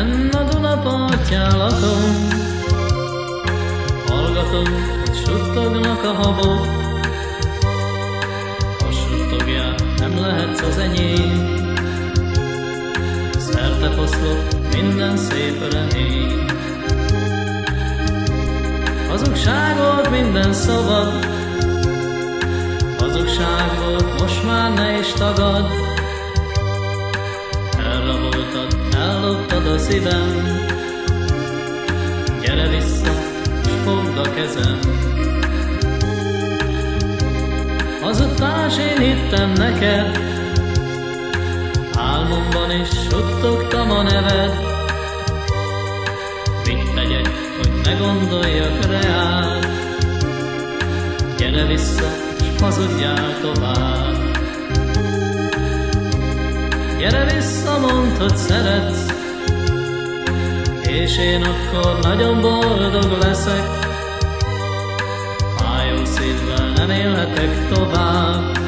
Fenn a Duna partján lakom, hallgatom, hogy suttognak a habok. Ha suttogjál, nem lehetsz az enyém, szerte poszlok minden szép remény. Hazugság volt minden szabad, hazugság volt, most már ne is tagad, elloptad a szívem, gyere vissza, és fogd a kezem. Azután én hittem neked, álmomban is suttogtam a neved. Mit tegyek, hogy ne gondoljak reál? Gyere vissza, s hazudjál tovább. Gyere vissza, mondd, hogy szeretsz, és én akkor nagyon boldog leszek. Fájó szívvel nem élhetek tovább,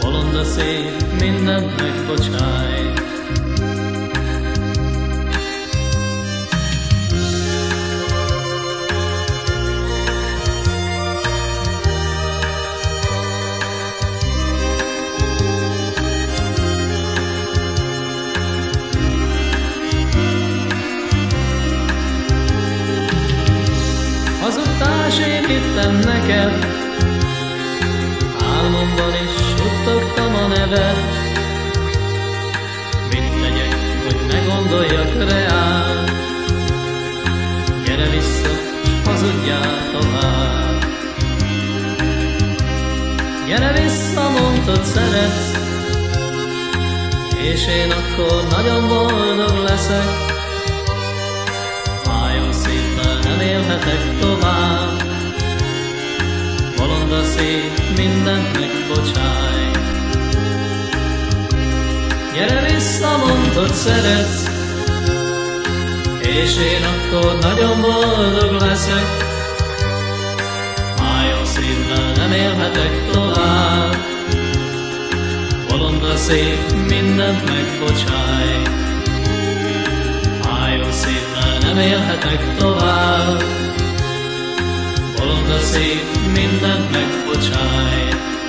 bolond a szív, mindent megbocsáj. Hittem neked, álmomban is suttogtam a neved. Mit tegyek, hogy ne gondoljak reál? Gyere vissza, s hazudjál tovább. Gyere vissza, hogy szeretsz, és én akkor nagyon boldog leszek. Fájó szívvel nem élhetek tovább, szív, mindent megbocsáj. Gyere vissza, mondd, szeretsz, és én akkor nagyon boldog leszek. Fájó szívvel nem élhetek tovább, bolond a szív, mindent megbocsáj. Fájó szívvel nem élhetek tovább, bolond a szív, mindent megbocsáj.